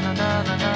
na na na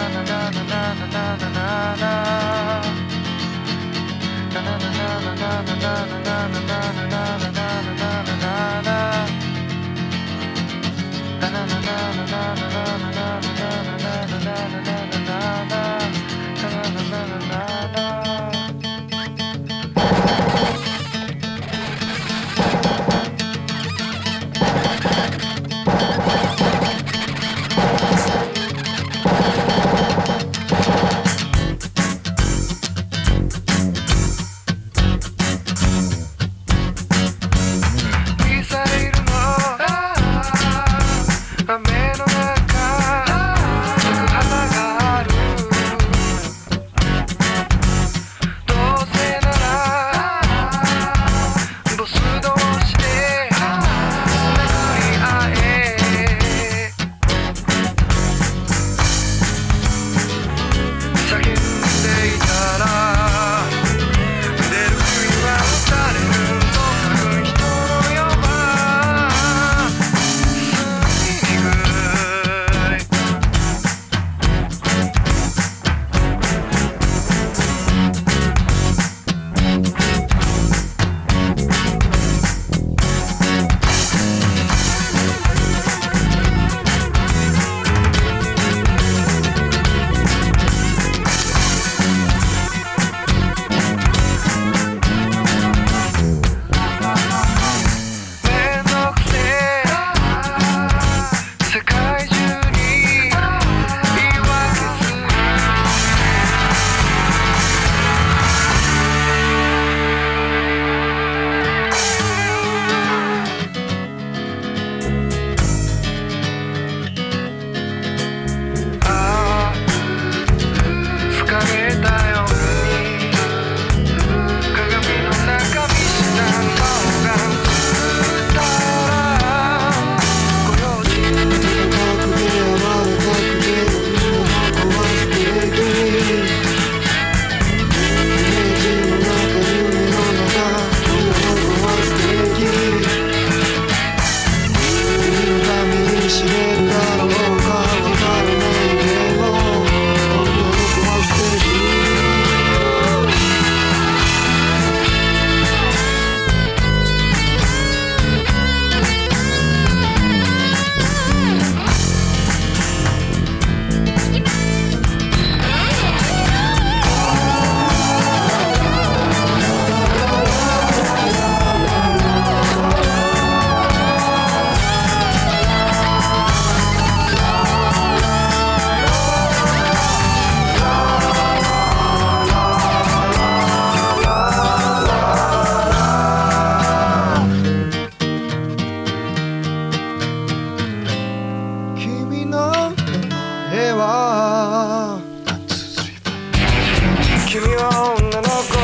君は女の子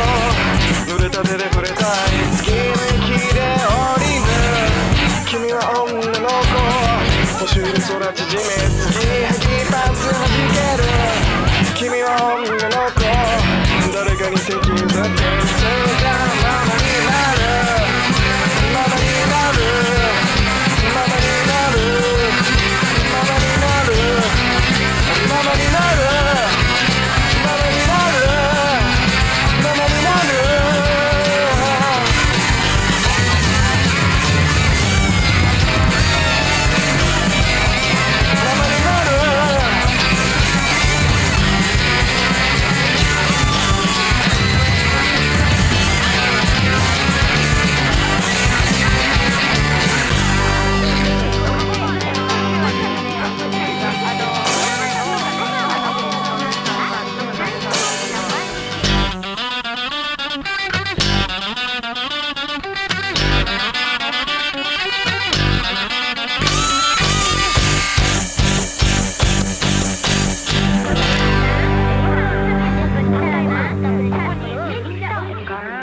濡れた手で触れたい月抜きで降りる君は女の子年上で空縮め月きパンツ弾ける君は女の子誰かに席譲って